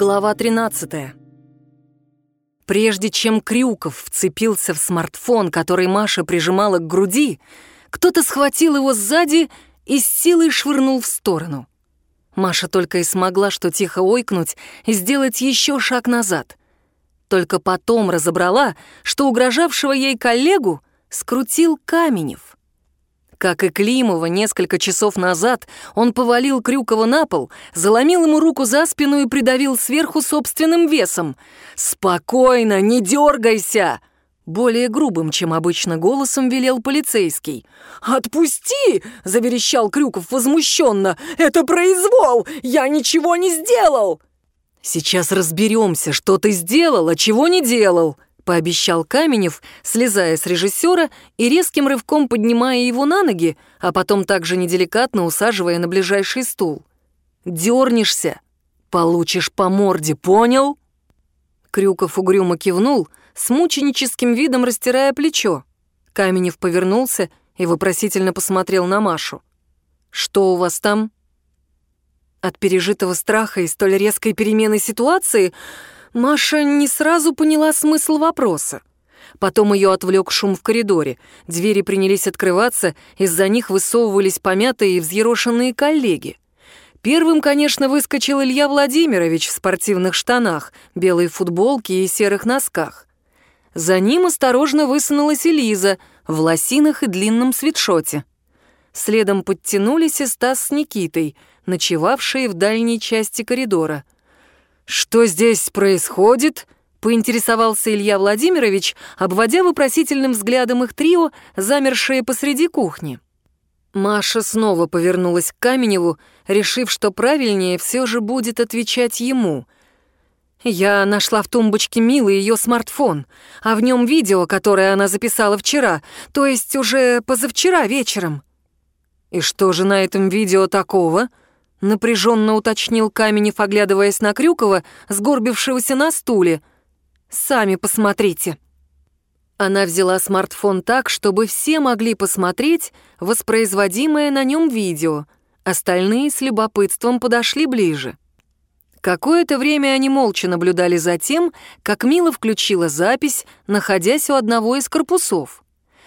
Глава 13. Прежде чем Крюков вцепился в смартфон, который Маша прижимала к груди, кто-то схватил его сзади и с силой швырнул в сторону. Маша только и смогла что тихо ойкнуть и сделать еще шаг назад. Только потом разобрала, что угрожавшего ей коллегу скрутил Каменев. Как и Климова несколько часов назад, он повалил Крюкова на пол, заломил ему руку за спину и придавил сверху собственным весом. «Спокойно, не дергайся!» Более грубым, чем обычно, голосом велел полицейский. «Отпусти!» — заверещал Крюков возмущенно. «Это произвол! Я ничего не сделал!» «Сейчас разберемся, что ты сделал, а чего не делал!» Пообещал Каменев, слезая с режиссера и резким рывком поднимая его на ноги, а потом также неделикатно усаживая на ближайший стул. «Дернешься, получишь по морде, понял?» Крюков угрюмо кивнул, с мученическим видом растирая плечо. Каменев повернулся и вопросительно посмотрел на Машу. «Что у вас там?» От пережитого страха и столь резкой перемены ситуации Маша не сразу поняла смысл вопроса. Потом ее отвлек шум в коридоре. Двери принялись открываться, из-за них высовывались помятые и взъерошенные коллеги. Первым, конечно, выскочил Илья Владимирович в спортивных штанах, белой футболке и серых носках. За ним осторожно высунулась Элиза в лосинах и длинном свитшоте. Следом подтянулись и Стас с Никитой, ночевавшие в дальней части коридора — «Что здесь происходит?» — поинтересовался Илья Владимирович, обводя вопросительным взглядом их трио, замершие посреди кухни. Маша снова повернулась к Каменеву, решив, что правильнее все же будет отвечать ему. «Я нашла в тумбочке Милы ее смартфон, а в нем видео, которое она записала вчера, то есть уже позавчера вечером». «И что же на этом видео такого?» Напряженно уточнил Каменев, оглядываясь на Крюкова, сгорбившегося на стуле. «Сами посмотрите». Она взяла смартфон так, чтобы все могли посмотреть воспроизводимое на нем видео. Остальные с любопытством подошли ближе. Какое-то время они молча наблюдали за тем, как Мила включила запись, находясь у одного из корпусов.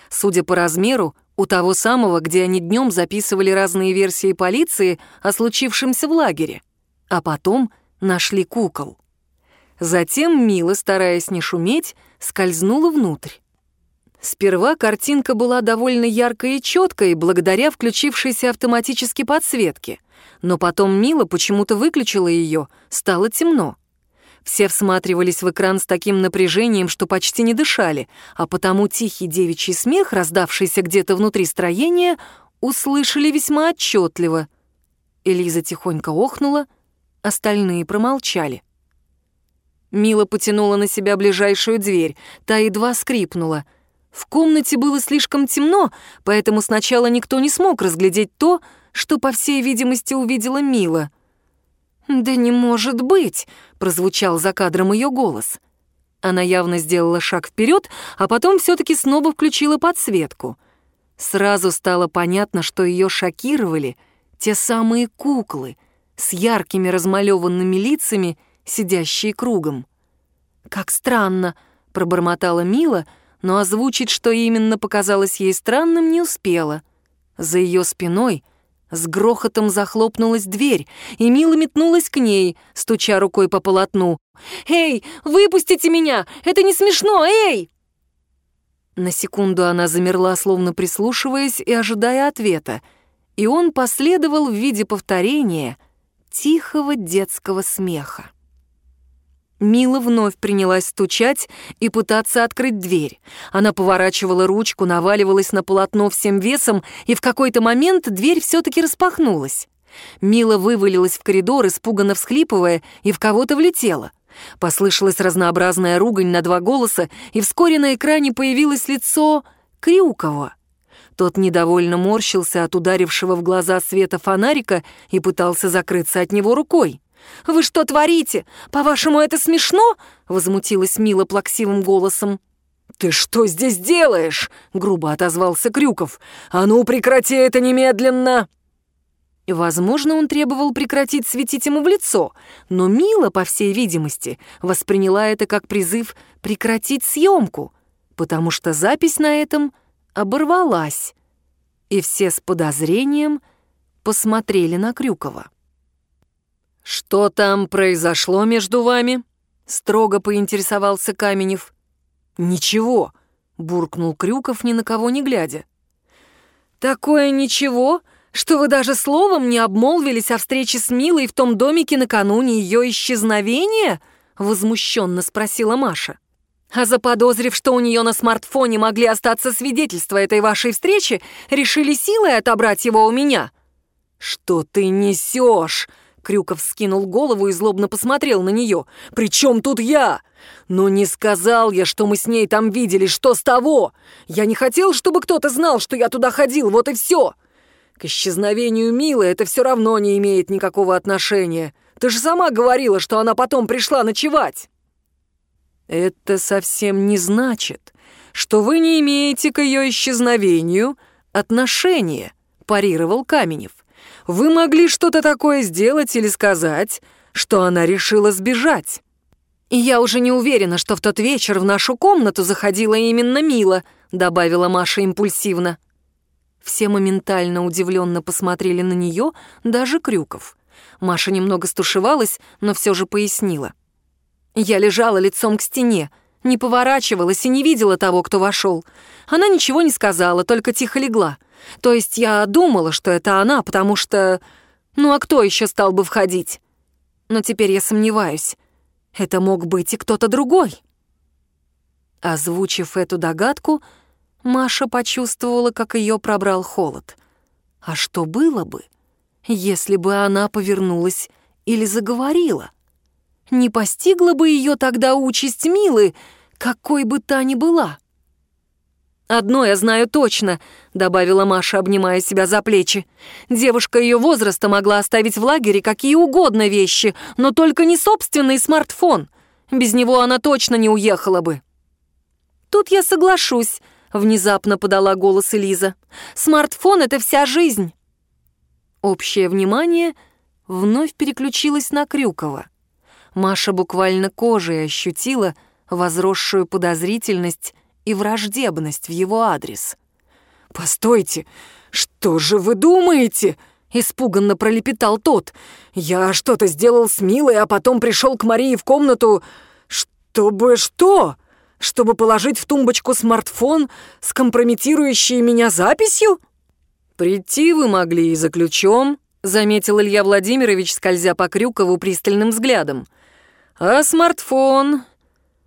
Судя по размеру, у того самого, где они днем записывали разные версии полиции о случившемся в лагере. А потом нашли кукол. Затем Мила, стараясь не шуметь, скользнула внутрь. Сперва картинка была довольно яркой и четкой, благодаря включившейся автоматически подсветке. Но потом Мила почему-то выключила ее, стало темно. Все всматривались в экран с таким напряжением, что почти не дышали, а потому тихий девичий смех, раздавшийся где-то внутри строения, услышали весьма отчетливо. Элиза тихонько охнула, остальные промолчали. Мила потянула на себя ближайшую дверь, та едва скрипнула. В комнате было слишком темно, поэтому сначала никто не смог разглядеть то, что, по всей видимости, увидела Мила — «Да не может быть!» — прозвучал за кадром ее голос. Она явно сделала шаг вперед, а потом все-таки снова включила подсветку. Сразу стало понятно, что ее шокировали те самые куклы с яркими размалеванными лицами, сидящие кругом. «Как странно!» — пробормотала Мила, но озвучить, что именно показалось ей странным, не успела. За ее спиной — с грохотом захлопнулась дверь, и Мила метнулась к ней, стуча рукой по полотну. «Эй, выпустите меня! Это не смешно! Эй!» На секунду она замерла, словно прислушиваясь и ожидая ответа, и он последовал в виде повторения тихого детского смеха. Мила вновь принялась стучать и пытаться открыть дверь. Она поворачивала ручку, наваливалась на полотно всем весом, и в какой-то момент дверь все-таки распахнулась. Мила вывалилась в коридор, испуганно всхлипывая, и в кого-то влетела. Послышалась разнообразная ругань на два голоса, и вскоре на экране появилось лицо Крюкова. Тот недовольно морщился от ударившего в глаза света фонарика и пытался закрыться от него рукой. «Вы что творите? По-вашему, это смешно?» — возмутилась Мила плаксивым голосом. «Ты что здесь делаешь?» — грубо отозвался Крюков. «А ну, прекрати это немедленно!» Возможно, он требовал прекратить светить ему в лицо, но Мила, по всей видимости, восприняла это как призыв прекратить съемку, потому что запись на этом оборвалась, и все с подозрением посмотрели на Крюкова. «Что там произошло между вами?» — строго поинтересовался Каменев. «Ничего», — буркнул Крюков, ни на кого не глядя. «Такое ничего, что вы даже словом не обмолвились о встрече с Милой в том домике накануне ее исчезновения?» — возмущенно спросила Маша. «А заподозрив, что у нее на смартфоне могли остаться свидетельства этой вашей встречи, решили силой отобрать его у меня?» «Что ты несешь?» Крюков скинул голову и злобно посмотрел на нее. «При чем тут я? Ну не сказал я, что мы с ней там видели, что с того? Я не хотел, чтобы кто-то знал, что я туда ходил, вот и все. К исчезновению Милы это все равно не имеет никакого отношения. Ты же сама говорила, что она потом пришла ночевать. Это совсем не значит, что вы не имеете к ее исчезновению отношения, парировал Каменев. Вы могли что-то такое сделать или сказать, что она решила сбежать. И я уже не уверена, что в тот вечер в нашу комнату заходила именно Мила, добавила Маша импульсивно. Все моментально удивленно посмотрели на нее, даже Крюков. Маша немного стушевалась, но все же пояснила. Я лежала лицом к стене, не поворачивалась и не видела того, кто вошел. Она ничего не сказала, только тихо легла. То есть я думала, что это она, потому что... Ну а кто еще стал бы входить? Но теперь я сомневаюсь. Это мог быть и кто-то другой. Озвучив эту догадку, Маша почувствовала, как ее пробрал холод. А что было бы, если бы она повернулась или заговорила? Не постигла бы ее тогда участь Милы, какой бы та ни была? «Одно я знаю точно», — добавила Маша, обнимая себя за плечи. «Девушка ее возраста могла оставить в лагере какие угодно вещи, но только не собственный смартфон. Без него она точно не уехала бы». «Тут я соглашусь», Внезапно подала голос Элиза. «Смартфон — это вся жизнь!» Общее внимание вновь переключилось на Крюкова. Маша буквально кожей ощутила возросшую подозрительность и враждебность в его адрес. «Постойте, что же вы думаете?» — испуганно пролепетал тот. «Я что-то сделал с Милой, а потом пришел к Марии в комнату, чтобы что?» чтобы положить в тумбочку смартфон с компрометирующей меня записью? Прийти вы могли и за ключом, заметил Илья Владимирович, скользя по Крюкову пристальным взглядом. А смартфон...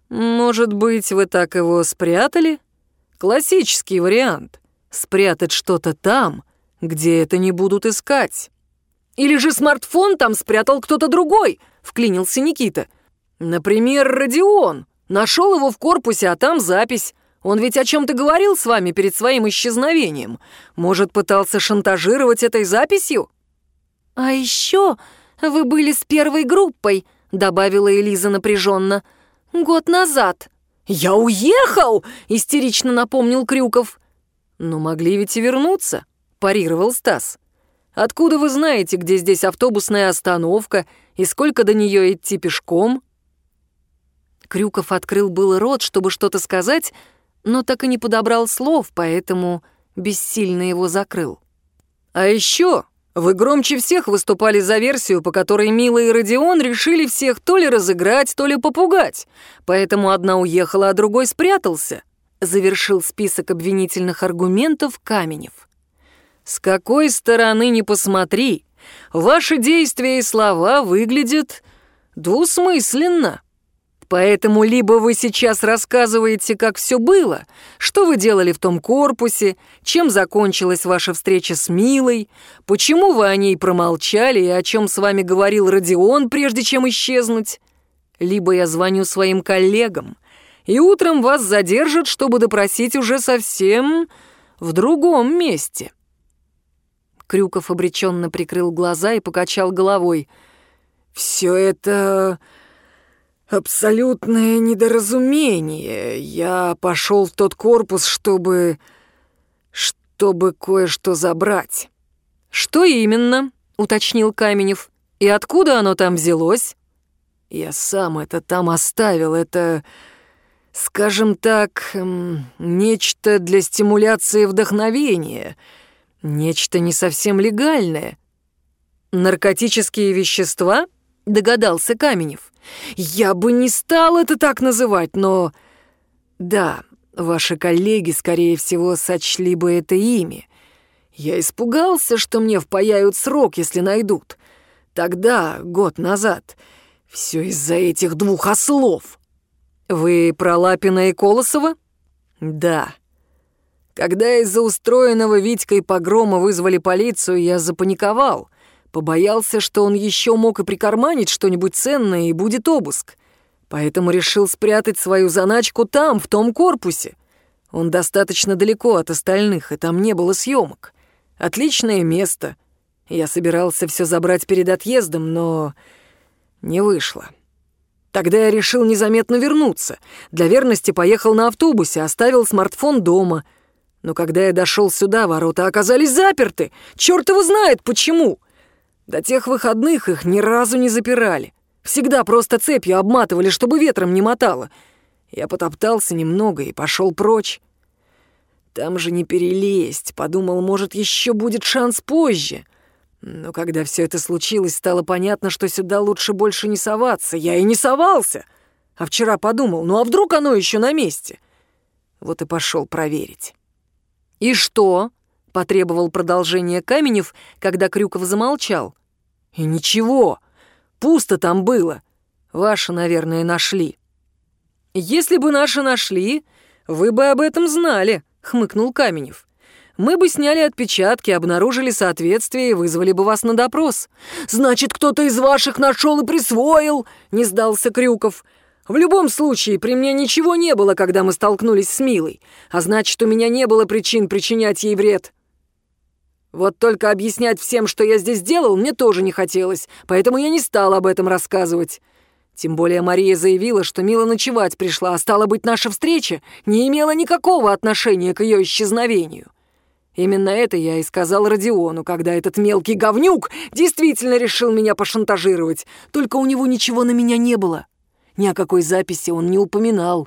Может быть, вы так его спрятали? Классический вариант. Спрятать что-то там, где это не будут искать. Или же смартфон там спрятал кто-то другой, вклинился Никита. Например, Родион. Нашел его в корпусе, а там запись. Он ведь о чем-то говорил с вами перед своим исчезновением. Может, пытался шантажировать этой записью? А еще вы были с первой группой, добавила Элиза напряженно. Год назад. Я уехал! истерично напомнил Крюков. Но могли ведь и вернуться, парировал Стас. Откуда вы знаете, где здесь автобусная остановка и сколько до нее идти пешком? Крюков открыл было рот, чтобы что-то сказать, но так и не подобрал слов, поэтому бессильно его закрыл. «А еще вы громче всех выступали за версию, по которой Мила и Родион решили всех то ли разыграть, то ли попугать, поэтому одна уехала, а другой спрятался», завершил список обвинительных аргументов Каменев. «С какой стороны ни посмотри, ваши действия и слова выглядят двусмысленно». Поэтому либо вы сейчас рассказываете, как все было, что вы делали в том корпусе, чем закончилась ваша встреча с Милой, почему вы о ней промолчали и о чем с вами говорил Родион, прежде чем исчезнуть, либо я звоню своим коллегам, и утром вас задержат, чтобы допросить уже совсем в другом месте. Крюков обреченно прикрыл глаза и покачал головой. «Все это...» «Абсолютное недоразумение. Я пошел в тот корпус, чтобы... чтобы кое-что забрать». «Что именно?» — уточнил Каменев. «И откуда оно там взялось?» «Я сам это там оставил. Это, скажем так, нечто для стимуляции вдохновения. Нечто не совсем легальное». «Наркотические вещества?» — догадался Каменев. «Я бы не стал это так называть, но...» «Да, ваши коллеги, скорее всего, сочли бы это ими. Я испугался, что мне впаяют срок, если найдут. Тогда, год назад, все из-за этих двух ослов». «Вы про Лапина и Колосова?» «Да». Когда из-за устроенного Витькой погрома вызвали полицию, я запаниковал — Побоялся, что он еще мог и прикарманить что-нибудь ценное, и будет обыск. Поэтому решил спрятать свою заначку там, в том корпусе. Он достаточно далеко от остальных, и там не было съемок. Отличное место. Я собирался все забрать перед отъездом, но не вышло. Тогда я решил незаметно вернуться. Для верности поехал на автобусе, оставил смартфон дома. Но когда я дошел сюда, ворота оказались заперты. Черт его знает почему. До тех выходных их ни разу не запирали. Всегда просто цепью обматывали, чтобы ветром не мотало. Я потоптался немного и пошел прочь. Там же не перелезть. Подумал, может, еще будет шанс позже. Но когда все это случилось, стало понятно, что сюда лучше больше не соваться. Я и не совался. А вчера подумал, ну а вдруг оно еще на месте? Вот и пошел проверить. «И что?» Потребовал продолжения Каменев, когда Крюков замолчал. «И ничего, пусто там было. Ваши, наверное, нашли». «Если бы наши нашли, вы бы об этом знали», — хмыкнул Каменев. «Мы бы сняли отпечатки, обнаружили соответствие и вызвали бы вас на допрос». «Значит, кто-то из ваших нашел и присвоил», — не сдался Крюков. «В любом случае, при мне ничего не было, когда мы столкнулись с Милой, а значит, у меня не было причин причинять ей вред. Вот только объяснять всем, что я здесь делал, мне тоже не хотелось, поэтому я не стал об этом рассказывать. Тем более Мария заявила, что Мила ночевать пришла, а стало быть, наша встреча не имела никакого отношения к ее исчезновению. Именно это я и сказал Родиону, когда этот мелкий говнюк действительно решил меня пошантажировать. Только у него ничего на меня не было. Ни о какой записи он не упоминал.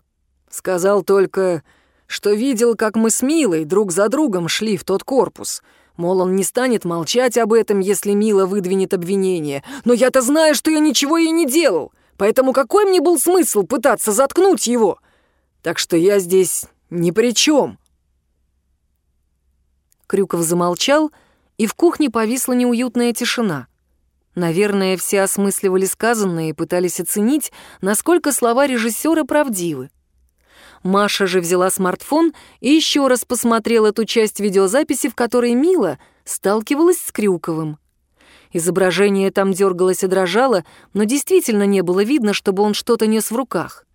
Сказал только, что видел, как мы с Милой друг за другом шли в тот корпус — Мол, он не станет молчать об этом, если Мила выдвинет обвинение. Но я-то знаю, что я ничего ей не делал. Поэтому какой мне был смысл пытаться заткнуть его? Так что я здесь ни при чем. Крюков замолчал, и в кухне повисла неуютная тишина. Наверное, все осмысливали сказанное и пытались оценить, насколько слова режиссера правдивы. Маша же взяла смартфон и еще раз посмотрела ту часть видеозаписи, в которой Мила сталкивалась с Крюковым. Изображение там дергалось и дрожало, но действительно не было видно, чтобы он что-то нес в руках.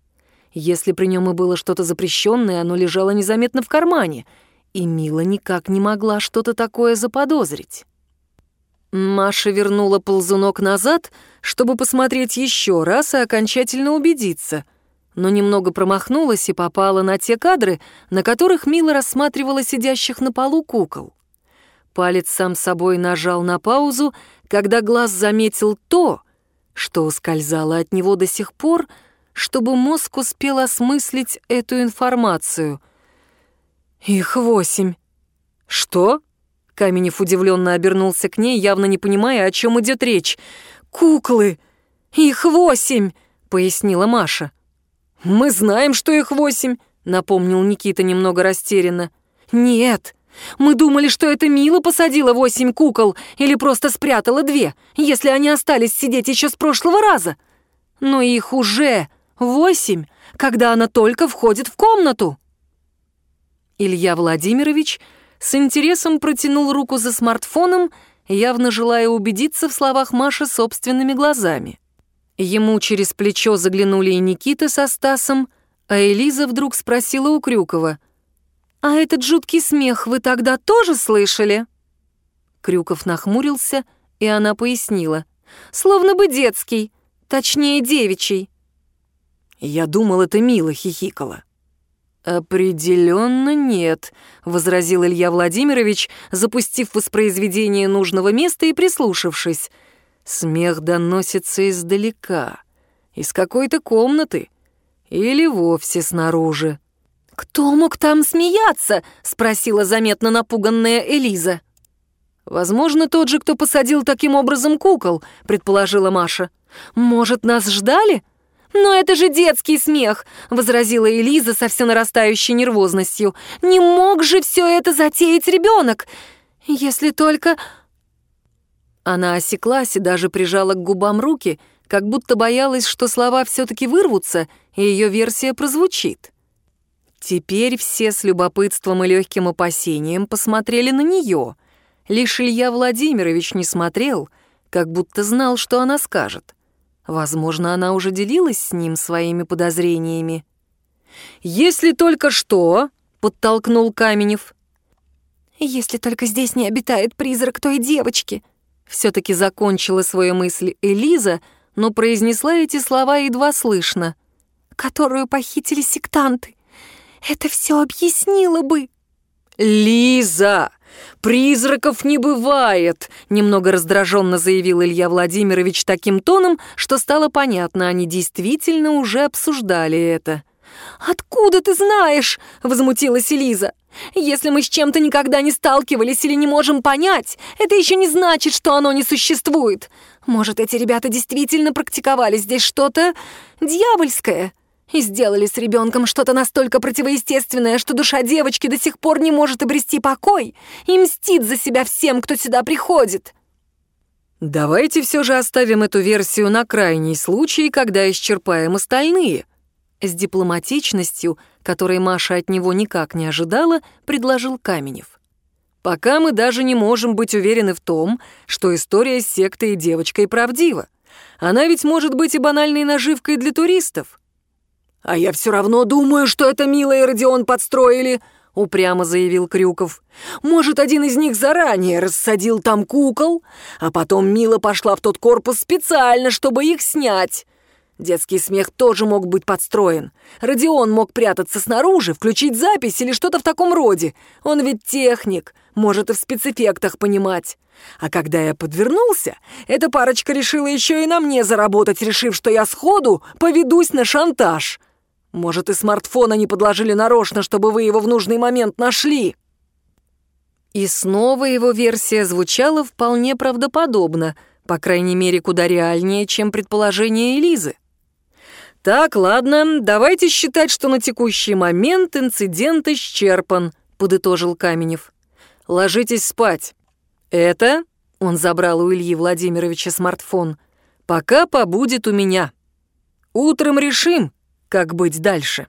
Если при нем и было что-то запрещенное, оно лежало незаметно в кармане, и Мила никак не могла что-то такое заподозрить. Маша вернула ползунок назад, чтобы посмотреть еще раз и окончательно убедиться — но немного промахнулась и попала на те кадры, на которых Мила рассматривала сидящих на полу кукол. Палец сам собой нажал на паузу, когда глаз заметил то, что ускользало от него до сих пор, чтобы мозг успел осмыслить эту информацию. «Их восемь». «Что?» Каменев удивленно обернулся к ней, явно не понимая, о чем идет речь. «Куклы! Их восемь!» — пояснила Маша. «Мы знаем, что их восемь», — напомнил Никита немного растерянно. «Нет, мы думали, что это Мила посадила восемь кукол или просто спрятала две, если они остались сидеть еще с прошлого раза. Но их уже восемь, когда она только входит в комнату». Илья Владимирович с интересом протянул руку за смартфоном, явно желая убедиться в словах Маши собственными глазами. Ему через плечо заглянули и Никита со Стасом, а Элиза вдруг спросила у Крюкова. «А этот жуткий смех вы тогда тоже слышали?» Крюков нахмурился, и она пояснила. «Словно бы детский, точнее девичий». «Я думал, это мило хихикала». «Определенно нет», — возразил Илья Владимирович, запустив воспроизведение нужного места и прислушавшись. Смех доносится издалека, из какой-то комнаты или вовсе снаружи. «Кто мог там смеяться?» — спросила заметно напуганная Элиза. «Возможно, тот же, кто посадил таким образом кукол», — предположила Маша. «Может, нас ждали?» «Но это же детский смех!» — возразила Элиза со все нарастающей нервозностью. «Не мог же все это затеять ребенок! Если только...» Она осеклась и даже прижала к губам руки, как будто боялась, что слова все-таки вырвутся, и ее версия прозвучит. Теперь все с любопытством и легким опасением посмотрели на нее. Лишь Илья Владимирович не смотрел, как будто знал, что она скажет. Возможно, она уже делилась с ним своими подозрениями. «Если только что», — подтолкнул Каменев. «Если только здесь не обитает призрак той девочки», — все-таки закончила свою мысль Элиза, но произнесла эти слова едва слышно. «Которую похитили сектанты. Это все объяснило бы». «Лиза!» «Призраков не бывает», — немного раздраженно заявил Илья Владимирович таким тоном, что стало понятно, они действительно уже обсуждали это. «Откуда ты знаешь?» — возмутилась Элиза. «Если мы с чем-то никогда не сталкивались или не можем понять, это еще не значит, что оно не существует. Может, эти ребята действительно практиковали здесь что-то дьявольское?» и сделали с ребенком что-то настолько противоестественное, что душа девочки до сих пор не может обрести покой и мстит за себя всем, кто сюда приходит. Давайте все же оставим эту версию на крайний случай, когда исчерпаем остальные. С дипломатичностью, которой Маша от него никак не ожидала, предложил Каменев. Пока мы даже не можем быть уверены в том, что история с сектой и девочкой правдива. Она ведь может быть и банальной наживкой для туристов. «А я все равно думаю, что это Мила и Родион подстроили», — упрямо заявил Крюков. «Может, один из них заранее рассадил там кукол, а потом Мила пошла в тот корпус специально, чтобы их снять. Детский смех тоже мог быть подстроен. Родион мог прятаться снаружи, включить запись или что-то в таком роде. Он ведь техник, может и в спецэффектах понимать. А когда я подвернулся, эта парочка решила еще и на мне заработать, решив, что я сходу поведусь на шантаж». Может, и смартфон они подложили нарочно, чтобы вы его в нужный момент нашли?» И снова его версия звучала вполне правдоподобно, по крайней мере, куда реальнее, чем предположение Элизы. «Так, ладно, давайте считать, что на текущий момент инцидент исчерпан», — подытожил Каменев. «Ложитесь спать. Это...» — он забрал у Ильи Владимировича смартфон. «Пока побудет у меня. Утром решим, как быть дальше.